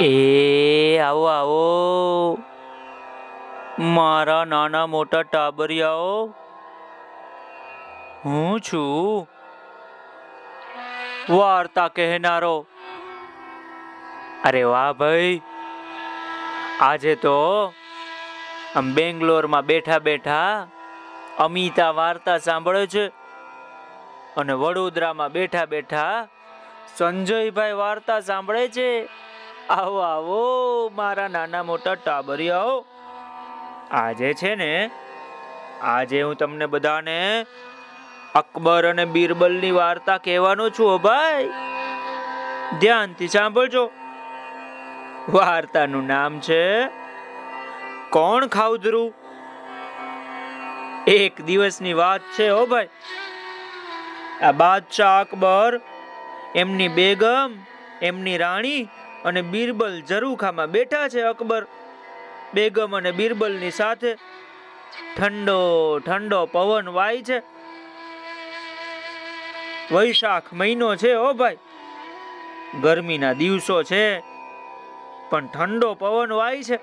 એ, આવો આવો. મારા નાના મોટા ટાબરિયાઓ, હું છું. વાર્તા કહેનારો. અરે વાહ ભાઈ. આજે તો આમ બેંગ્લોરમાં બેઠા બેઠા અમિતા વાર્તા સાંભળે છે અને વડોદરામાં બેઠા બેઠા સંજયભાઈ વાર્તા સાંભળે છે. આવો આવો, મારા નાના મોટા ટાબરિયાઓ. આજે છે ને, આજે હું તમને બધાને અકબર અને બીરબલની વાર્તા કહેવાનો છું ભાઈ. ધ્યાનથી સાંભળજો. વાર્તાનું નામ છે, કોણ ખાઉધરું? એક દિવસની વાત છે હો ભાઈ. આ બાદશાહ અકબર, એમની બેગમ, એમની રાણી અને બીરબલ ઝરૂખામાં બેઠા છે અકબર. બેગમ અને બીરબલની સાથે ઠંડો ઠંડો પવન વાય છે. વૈશાખ મહિનો છે ઓ ભાઈ. ગરમીના દિવસો છે, પણ ઠંડો પવન વાય છે.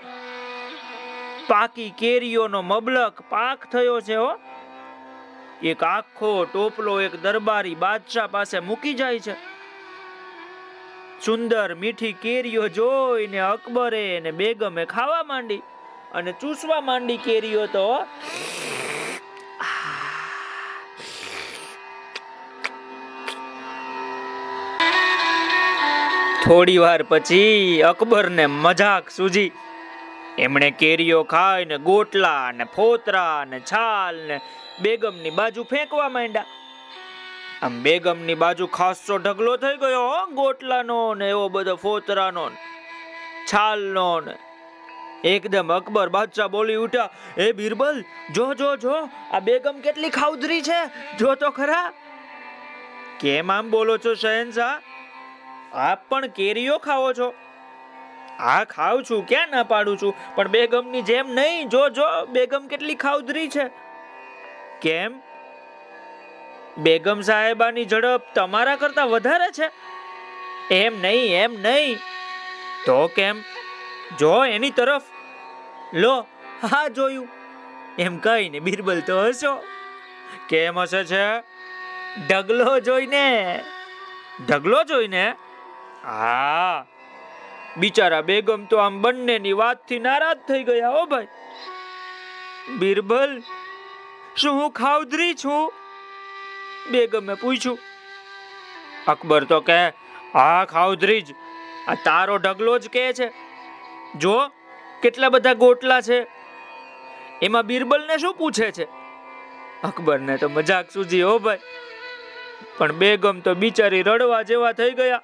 પાકી કેરીઓનો મબલક પાક થયો છે હો. એક આખો ટોપલો એક દરબારી બાદશાહ પાસે મૂકી જાય છે. સુંદર મીઠી કેરીઓ જોઈને અકબરે અને બેગમે ખાવા માંડી અને ચૂસવા માંડી કેરીઓ તો થોડી વાર પછી અકબરને મજાક સૂજી. એમણે કેરીઓ ખાઈને ગોટલા ને ફોતરા ને છાલ ને બેગમની બાજુ ફેંકવા માંડ્યા. આમ બેગમની બાજુ ખાસો ઢગલો થઈ ગયો ગોટલાનો ને એવો બધો ફોતરાનો છાલનો ને. એકદમ અકબર બાદશાહ બોલી ઉઠ્યા એ બિરબલ, જો જો જો, આ બેગમ કેટલી ખાઉદરી છે? જો તો ખરા. કેમ આમ બોલો છો શહેનશાહ આપ પણ કેરીઓ ખાઓ છો? આ ખાઉં છું, ક્યાં ના પાડું છું, પણ બેગમની જેમ નહીં, જો જો, બેગમ કેટલી ખાઉદરી છે. કેમ? બેગમ સાહેબાની ઝડપ તમારા કરતા વધારે છે. એમ નહીં એમ નહીં. તો કેમ? જો એની તરફ. લો, હા જોયું. એમ કહીને બીરબલ તો હશો કેમ હશે છે? ઢગલો જોઈને. ઢગલો જોઈને? હા. બિચારા બેગમ તો આમ બંનેની વાતથી નારાજ થઈ ગયા હો ભાઈ. બીરબલ, શું હું ખાવધરી છું? બેગમે પૂછ્યું અકબર તો કહે હા ખાવદરી જ આ તારો ઢગલો જ કહે છે? જો, કેટલા બધા ગોટલા છે? એમાં બીરબલને શું પૂછે છે? અકબરને તો મજાક સૂજી હો ભાઈ, પણ બેગમ તો બિચારી રડવા જેવા થઈ ગયા.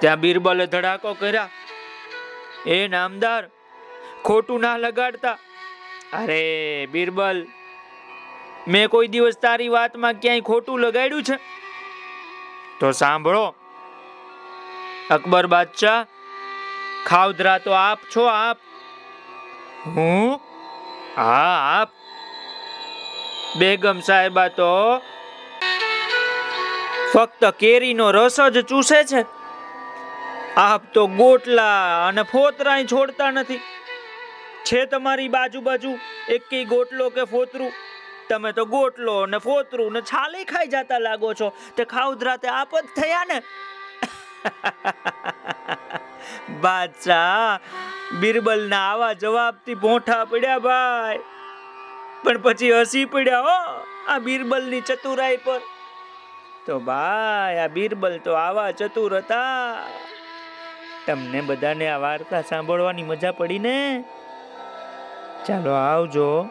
ત્યાં બીરબલે ધડાકો કર્યા. એ નામદાર, ખોટું ના લગાડતા. અરે, બીરબલ મેં કોઈ દિવસ તારી વાતમાં ક્યાંય ખોટું લગાડ્યું છે? તો સાંભળો. અકબર બાદશાહ ખાવધરા તો આપ છો આપ. હું? હા, આપ. બેગમ સાહેબા તો ફક્ત કેરીનો રસ જ ચૂસે છે. આપ તો ગોટલા અને ફોતરાય છોડતા નથી. છે તમારી બાજુ બાજુ એકેય ગોટલો કે ફોતરું? તમે તો ગોટલો ને ફોતરું ને છાલે ખાઈ જતા લાગો છો. તે ખાઉધરા તે આપ જ થયા ને. બાદશાહ બિરબલ ના આવા જવાબથી ભોંઠા પડ્યા ભાઈ. પણ પછી હસી પડ્યા હો, આ બિરબલની ચતુરાઈ પર. તો ભાઈ, આ બિરબલ તો આવા ચતુર હતા. તમને બધાને આ વાર્તા સાંભળવાની મજા પડી ને? ચાલો આવજો.